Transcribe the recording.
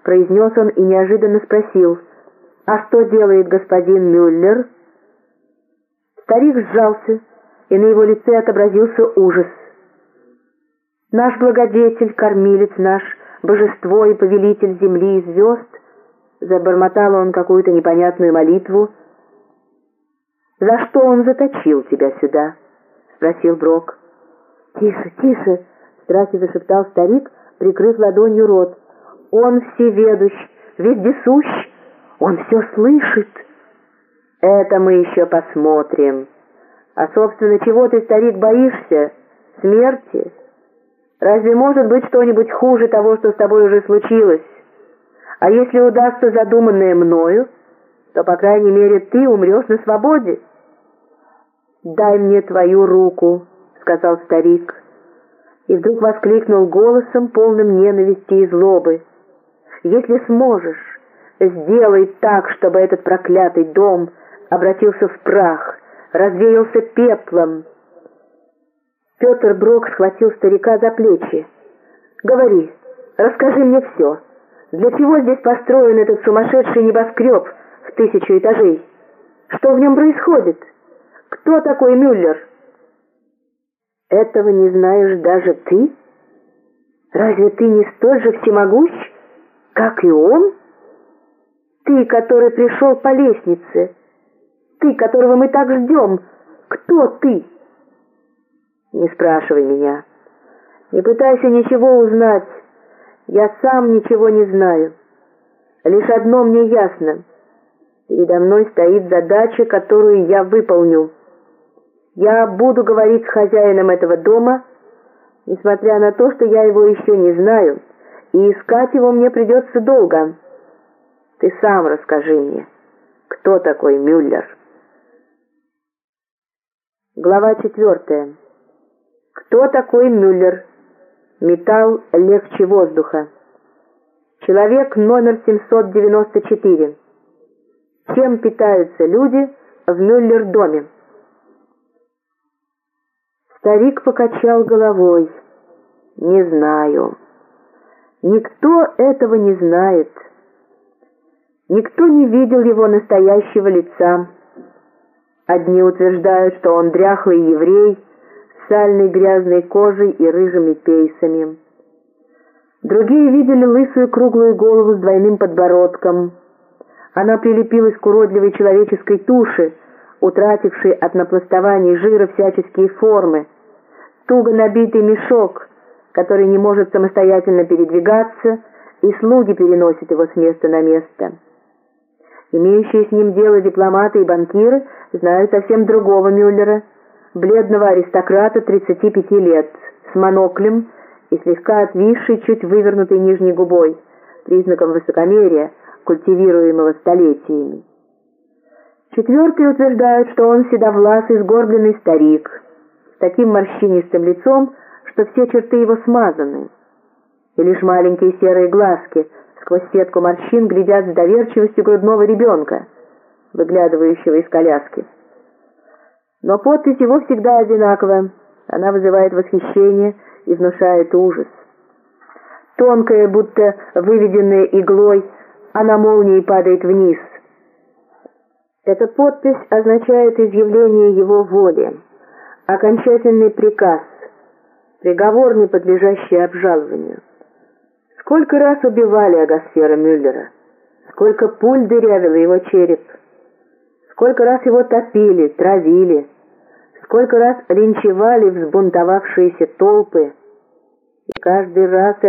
— произнес он и неожиданно спросил, «А что делает господин Мюллер?» Старик сжался, и на его лице отобразился ужас. «Наш благодетель, кормилец наш, божество и повелитель земли и звезд», забормотал он какую-то непонятную молитву. «За что он заточил тебя сюда?» — спросил Брок. «Тише, тише!» — в зашептал старик, прикрыв ладонью рот. Он всеведущ, вездесущ, он все слышит. Это мы еще посмотрим. А, собственно, чего ты, старик, боишься? Смерти? Разве может быть что-нибудь хуже того, что с тобой уже случилось? А если удастся задуманное мною, то, по крайней мере, ты умрешь на свободе. «Дай мне твою руку», — сказал старик, и вдруг воскликнул голосом, полным ненависти и злобы. Если сможешь, сделай так, чтобы этот проклятый дом обратился в прах, развеялся пеплом. Петр Брок схватил старика за плечи. «Говори, расскажи мне все. Для чего здесь построен этот сумасшедший небоскреб в тысячу этажей? Что в нем происходит? Кто такой Мюллер?» «Этого не знаешь даже ты? Разве ты не столь же всемогущ?» Как и он? Ты, который пришел по лестнице, ты, которого мы так ждем, кто ты? Не спрашивай меня, не пытайся ничего узнать, я сам ничего не знаю. Лишь одно мне ясно, передо мной стоит задача, которую я выполню. Я буду говорить с хозяином этого дома, несмотря на то, что я его еще не знаю, и искать его мне придется долго. Ты сам расскажи мне, кто такой Мюллер?» Глава четвертая. Кто такой Мюллер? Металл легче воздуха. Человек номер 794. Чем питаются люди в Мюллер-доме? Старик покачал головой. «Не знаю». Никто этого не знает. Никто не видел его настоящего лица. Одни утверждают, что он дряхлый еврей с сальной грязной кожей и рыжими пейсами. Другие видели лысую круглую голову с двойным подбородком. Она прилепилась к уродливой человеческой туше, утратившей от напластования жира всяческие формы. Туго набитый мешок — который не может самостоятельно передвигаться, и слуги переносят его с места на место. Имеющие с ним дело дипломаты и банкиры знают совсем другого Мюллера, бледного аристократа 35 лет, с моноклем и слегка отвисшей, чуть вывернутой нижней губой, признаком высокомерия, культивируемого столетиями. Четвертые утверждают, что он седовласый, сгорбленный старик, с таким морщинистым лицом, что все черты его смазаны, и лишь маленькие серые глазки сквозь сетку морщин глядят с доверчивостью грудного ребенка, выглядывающего из коляски. Но подпись его всегда одинакова, она вызывает восхищение и внушает ужас. Тонкая, будто выведенная иглой, она молнией падает вниз. Эта подпись означает изъявление его воли, окончательный приказ, приговор, не подлежащий обжалованию. Сколько раз убивали Агасфера Мюллера, сколько пуль дырявило его череп, сколько раз его топили, травили, сколько раз линчевали взбунтовавшиеся толпы, и каждый раз это